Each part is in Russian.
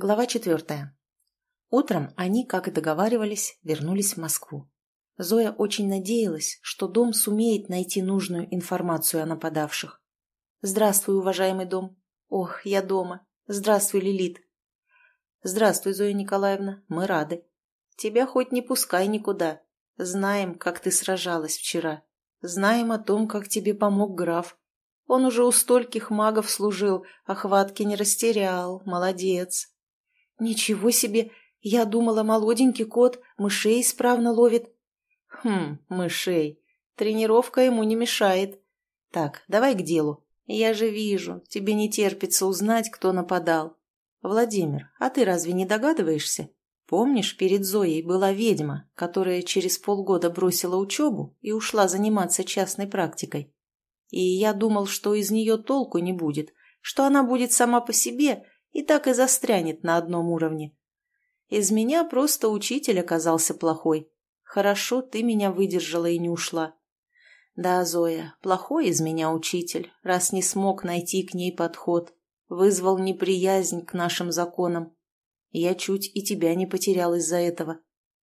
Глава четвертая. Утром они, как и договаривались, вернулись в Москву. Зоя очень надеялась, что дом сумеет найти нужную информацию о нападавших. «Здравствуй, уважаемый дом». «Ох, я дома. Здравствуй, Лилит». «Здравствуй, Зоя Николаевна. Мы рады. Тебя хоть не пускай никуда. Знаем, как ты сражалась вчера. Знаем о том, как тебе помог граф. Он уже у стольких магов служил, а хватки не растерял. Молодец». «Ничего себе! Я думала, молоденький кот мышей исправно ловит». «Хм, мышей. Тренировка ему не мешает. Так, давай к делу. Я же вижу, тебе не терпится узнать, кто нападал. Владимир, а ты разве не догадываешься? Помнишь, перед Зоей была ведьма, которая через полгода бросила учебу и ушла заниматься частной практикой? И я думал, что из нее толку не будет, что она будет сама по себе и так и застрянет на одном уровне. Из меня просто учитель оказался плохой. Хорошо, ты меня выдержала и не ушла. Да, Зоя, плохой из меня учитель, раз не смог найти к ней подход, вызвал неприязнь к нашим законам. Я чуть и тебя не потерял из-за этого.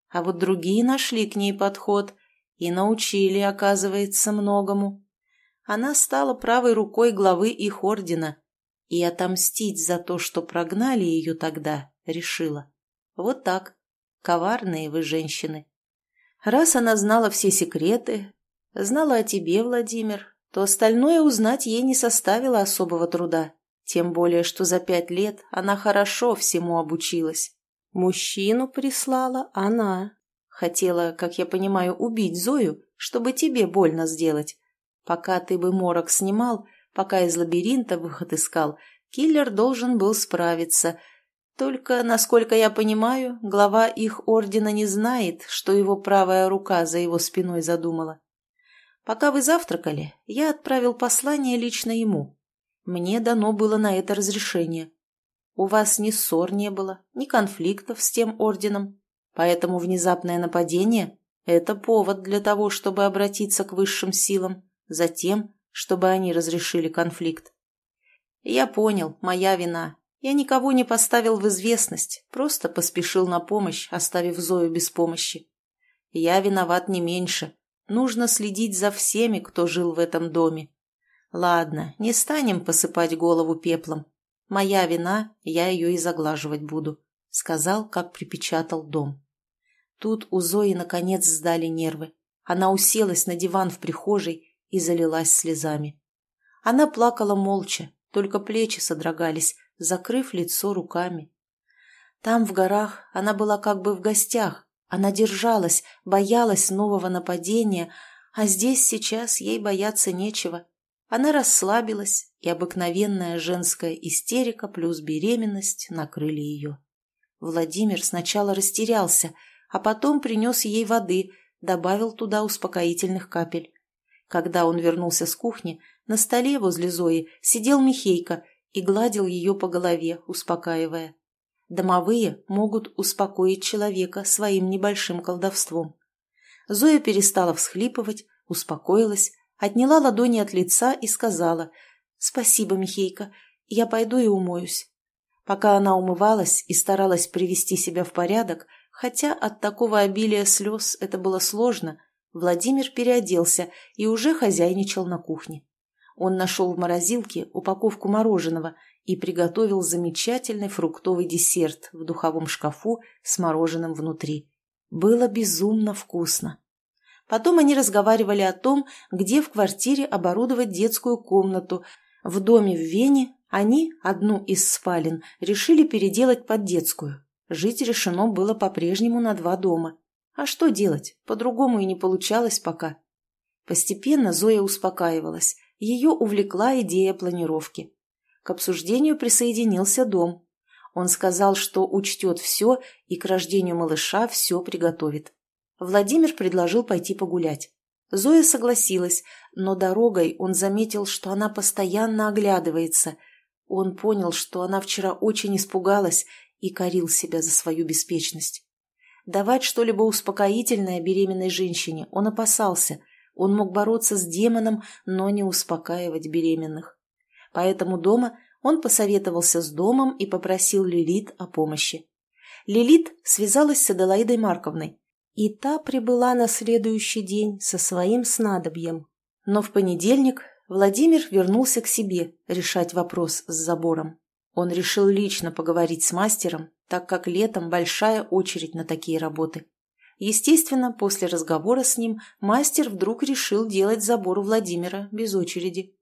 А вот другие нашли к ней подход и научили, оказывается, многому. Она стала правой рукой главы их ордена, и отомстить за то, что прогнали ее тогда, решила. Вот так. Коварные вы женщины. Раз она знала все секреты, знала о тебе, Владимир, то остальное узнать ей не составило особого труда. Тем более, что за пять лет она хорошо всему обучилась. Мужчину прислала она. Хотела, как я понимаю, убить Зою, чтобы тебе больно сделать. Пока ты бы морок снимал, Пока из лабиринта выход искал, киллер должен был справиться. Только, насколько я понимаю, глава их ордена не знает, что его правая рука за его спиной задумала. Пока вы завтракали, я отправил послание лично ему. Мне дано было на это разрешение. У вас ни ссор не было, ни конфликтов с тем орденом, поэтому внезапное нападение – это повод для того, чтобы обратиться к высшим силам, затем чтобы они разрешили конфликт. Я понял, моя вина. Я никого не поставил в известность, просто поспешил на помощь, оставив Зою без помощи. Я виноват не меньше. Нужно следить за всеми, кто жил в этом доме. Ладно, не станем посыпать голову пеплом. Моя вина, я ее и заглаживать буду, — сказал, как припечатал дом. Тут у Зои наконец сдали нервы. Она уселась на диван в прихожей и залилась слезами. Она плакала молча, только плечи содрогались, закрыв лицо руками. Там, в горах, она была как бы в гостях, она держалась, боялась нового нападения, а здесь сейчас ей бояться нечего. Она расслабилась, и обыкновенная женская истерика плюс беременность накрыли ее. Владимир сначала растерялся, а потом принес ей воды, добавил туда успокоительных капель. Когда он вернулся с кухни, на столе возле Зои сидел Михейка и гладил ее по голове, успокаивая. Домовые могут успокоить человека своим небольшим колдовством. Зоя перестала всхлипывать, успокоилась, отняла ладони от лица и сказала «Спасибо, Михейка, я пойду и умоюсь». Пока она умывалась и старалась привести себя в порядок, хотя от такого обилия слез это было сложно, Владимир переоделся и уже хозяйничал на кухне. Он нашел в морозилке упаковку мороженого и приготовил замечательный фруктовый десерт в духовом шкафу с мороженым внутри. Было безумно вкусно. Потом они разговаривали о том, где в квартире оборудовать детскую комнату. В доме в Вене они, одну из спален, решили переделать под детскую. Жить решено было по-прежнему на два дома. А что делать? По-другому и не получалось пока. Постепенно Зоя успокаивалась. Ее увлекла идея планировки. К обсуждению присоединился дом. Он сказал, что учтет все и к рождению малыша все приготовит. Владимир предложил пойти погулять. Зоя согласилась, но дорогой он заметил, что она постоянно оглядывается. Он понял, что она вчера очень испугалась и корил себя за свою беспечность. Давать что-либо успокоительное беременной женщине он опасался. Он мог бороться с демоном, но не успокаивать беременных. Поэтому дома Он посоветовался с домом и попросил Лилит о помощи. Лилит связалась с Аделаидой Марковной, и та прибыла на следующий день со своим снадобьем. Но в понедельник Владимир вернулся к себе решать вопрос с забором. Он решил лично поговорить с мастером, так как летом большая очередь на такие работы. Естественно, после разговора с ним мастер вдруг решил делать забор у Владимира без очереди.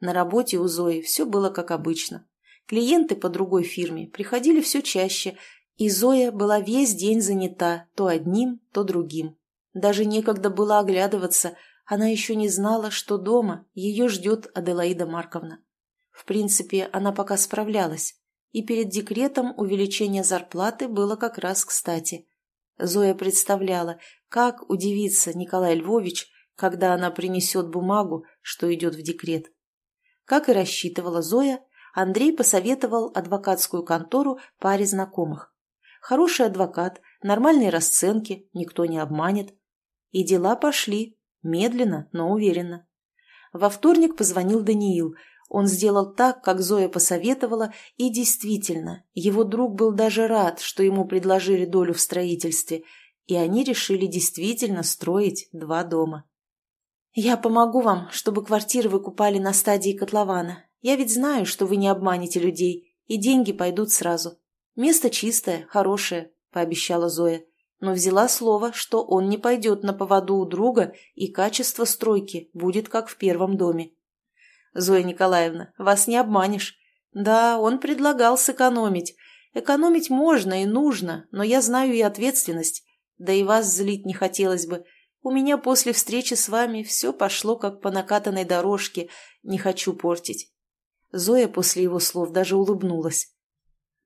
На работе у Зои все было как обычно. Клиенты по другой фирме приходили все чаще, и Зоя была весь день занята то одним, то другим. Даже некогда было оглядываться, она еще не знала, что дома ее ждет Аделаида Марковна. В принципе, она пока справлялась, и перед декретом увеличение зарплаты было как раз кстати. Зоя представляла, как удивится Николай Львович, когда она принесет бумагу, что идет в декрет. Как и рассчитывала Зоя, Андрей посоветовал адвокатскую контору паре знакомых. Хороший адвокат, нормальные расценки, никто не обманет. И дела пошли, медленно, но уверенно. Во вторник позвонил Даниил. Он сделал так, как Зоя посоветовала, и действительно, его друг был даже рад, что ему предложили долю в строительстве, и они решили действительно строить два дома. «Я помогу вам, чтобы квартиры выкупали на стадии котлована. Я ведь знаю, что вы не обманете людей, и деньги пойдут сразу. Место чистое, хорошее», — пообещала Зоя, но взяла слово, что он не пойдет на поводу у друга, и качество стройки будет как в первом доме. «Зоя Николаевна, вас не обманешь. Да, он предлагал сэкономить. Экономить можно и нужно, но я знаю и ответственность. Да и вас злить не хотелось бы. У меня после встречи с вами все пошло как по накатанной дорожке, не хочу портить. Зоя после его слов даже улыбнулась.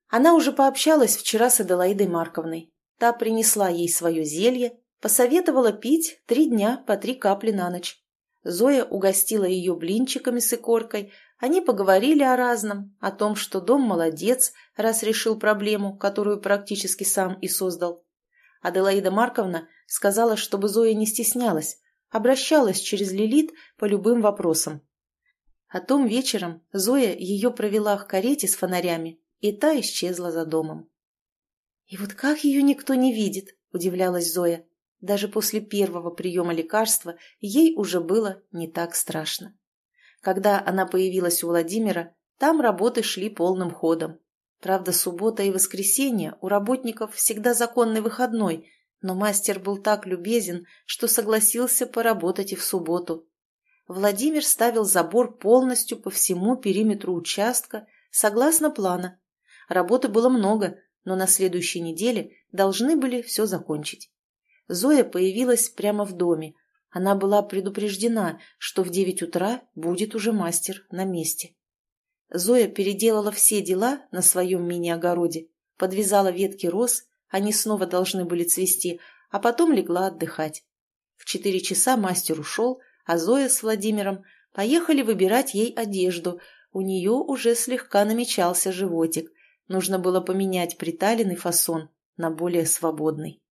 Она уже пообщалась вчера с Аделаидой Марковной. Та принесла ей свое зелье, посоветовала пить три дня по три капли на ночь. Зоя угостила ее блинчиками с икоркой, они поговорили о разном, о том, что дом молодец, раз решил проблему, которую практически сам и создал. Аделаида Марковна сказала, чтобы Зоя не стеснялась, обращалась через Лилит по любым вопросам. А том вечером Зоя ее провела к карете с фонарями, и та исчезла за домом. «И вот как ее никто не видит?» – удивлялась Зоя. Даже после первого приема лекарства ей уже было не так страшно. Когда она появилась у Владимира, там работы шли полным ходом. Правда, суббота и воскресенье у работников всегда законный выходной, но мастер был так любезен, что согласился поработать и в субботу. Владимир ставил забор полностью по всему периметру участка, согласно плана. Работы было много, но на следующей неделе должны были все закончить. Зоя появилась прямо в доме. Она была предупреждена, что в девять утра будет уже мастер на месте. Зоя переделала все дела на своем мини-огороде, подвязала ветки роз, они снова должны были цвести, а потом легла отдыхать. В четыре часа мастер ушел, а Зоя с Владимиром поехали выбирать ей одежду. У нее уже слегка намечался животик. Нужно было поменять приталенный фасон на более свободный.